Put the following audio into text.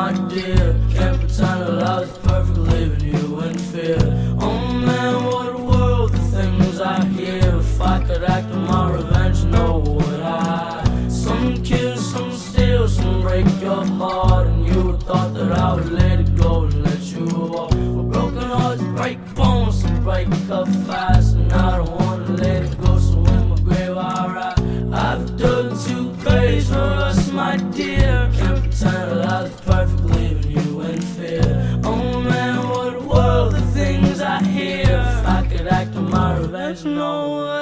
my dear. Can't pretend that I was perfect, leaving you in fear. Oh man, what a world, the things I hear. If I could act on my revenge, no would I. Some kill, some steal, some break your heart. And you thought that I would let it go and let you walk. Well, broken hearts break bones, and break up fast. And I don't wanna let it go, so in my grave I write. I've done two graves for us, my dear. there's no